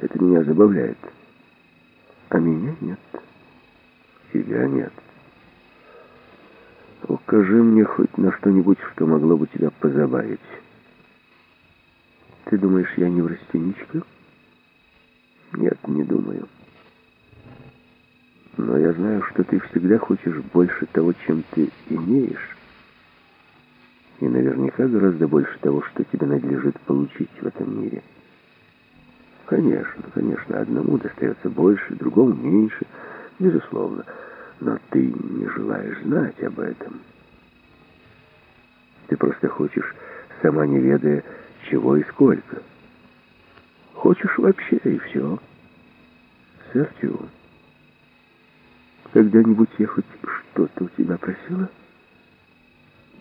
Это меня забавляет. А меня нет. Тебя нет. Укажи мне хоть на что-нибудь, что могло бы тебя позабавить. Ты думаешь, я не неврастеничка? Нет, не думаю. Но я знаю, что ты всегда хочешь больше того, чем ты имеешь. И наверняка гораздо больше того, что тебе надлежит получить в этом мире. Конечно, конечно, одному достается больше, другому меньше, безусловно. Но ты не желаешь знать об этом. Ты просто хочешь, сама не ведая, чего и сколько. Хочешь вообще, и все. Сертю, когда-нибудь я хоть что-то у тебя просила?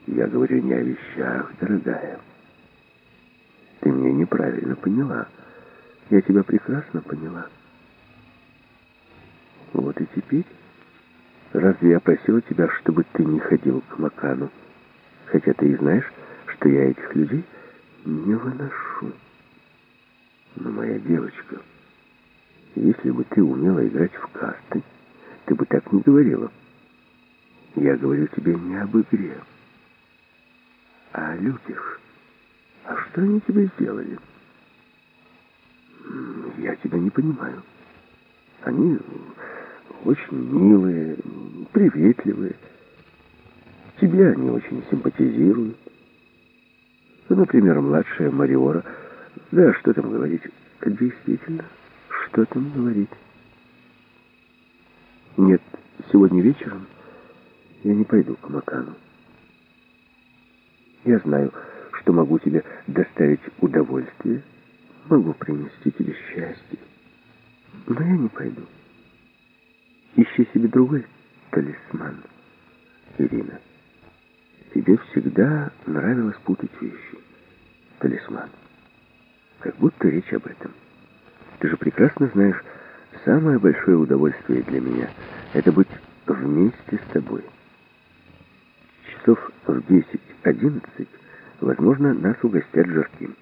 Я говорю не о вещах, дорогая. Ты меня неправильно поняла. Я тебя прекрасно поняла. Вот и теперь... Разве я просила тебя, чтобы ты не ходил к Макану? Хотя ты и знаешь, что я этих людей не выношу. Но, моя девочка, если бы ты умела играть в карты, ты бы так не говорила. Я говорю тебе не об игре, а о людях. А что они тебе сделали? Я тебя не понимаю. Они очень милые, приветливые. Тебе они очень симпатизируют. Ну, например, младшая Мариора. Да, что там говорить? Действительно, что там говорить? Нет, сегодня вечером я не пойду к Макану. Я знаю, что могу тебе доставить удовольствие, могу принести тебе счастье, но я не пойду. Ищи себе другой талисман, Ирина. Тебе всегда нравилось путать вещи. Талисман. Как будто речь об этом. Ты же прекрасно знаешь, самое большое удовольствие для меня — это быть вместе с тобой. Часов в 10-11, возможно, нас угостят жарким.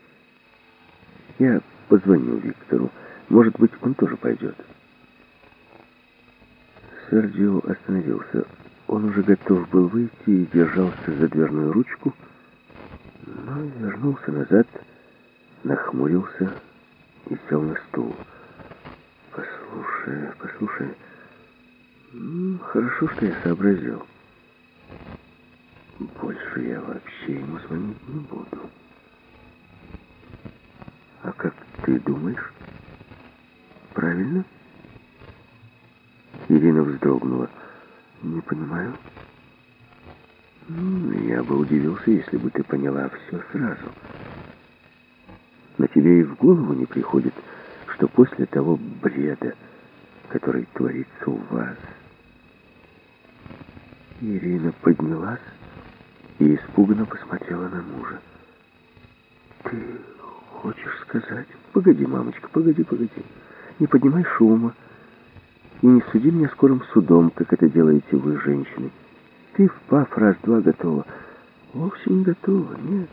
Я позвоню Виктору. Может быть, он тоже пойдет. Серджио остановился. Он уже готов был выйти и держался за дверную ручку, но вернулся назад, нахмурился и сел на стул. «Послушай, послушай, хорошо, что я сообразил. Больше я вообще ему звонить не буду. А как ты думаешь? Правильно?» Ирина вздрогнула. «Не понимаю». «Я бы удивился, если бы ты поняла все сразу. Но тебе и в голову не приходит, что после того бреда, который творится у вас...» Ирина поднялась и испуганно посмотрела на мужа. «Ты хочешь сказать...» «Погоди, мамочка, погоди, погоди. Не поднимай шума». И не суди меня скорым судом, как это делаете вы, женщины. Ты, впав раз-два, готова. Вовсе не готова, нет.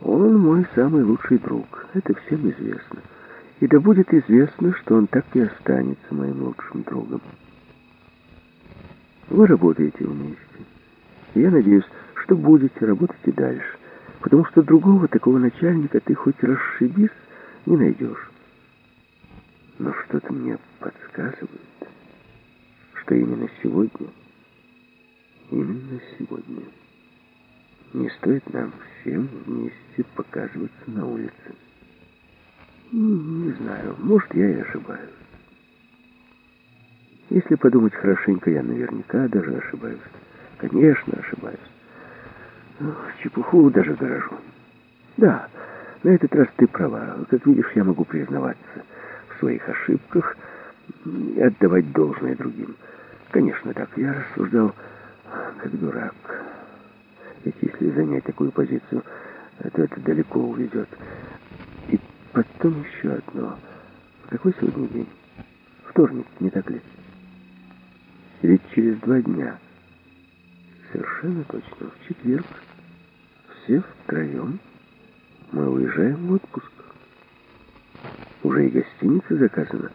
Он мой самый лучший друг, это всем известно. И да будет известно, что он так и останется моим лучшим другом. Вы работаете вместе. Я надеюсь, что будете работать и дальше, потому что другого такого начальника ты хоть расшибись не найдешь. Но что-то мне подсказывает, что именно сегодня, именно сегодня, не стоит нам всем вместе показываться на улице. Не знаю, может, я и ошибаюсь. Если подумать хорошенько, я наверняка даже ошибаюсь. Конечно, ошибаюсь. Ох, чепуху даже дорожу. Да, на этот раз ты права. Как видишь, я могу признаваться в своих ошибках и отдавать должное другим. Конечно, так. Я рассуждал как дурак. Ведь если занять такую позицию, то это далеко уведет. И потом еще одно. Какой сегодня день? Вторник, не так ли? Ведь через два дня, совершенно точно, в четверг, все втроем мы уезжаем в отпуск. уже и гостиница заказана.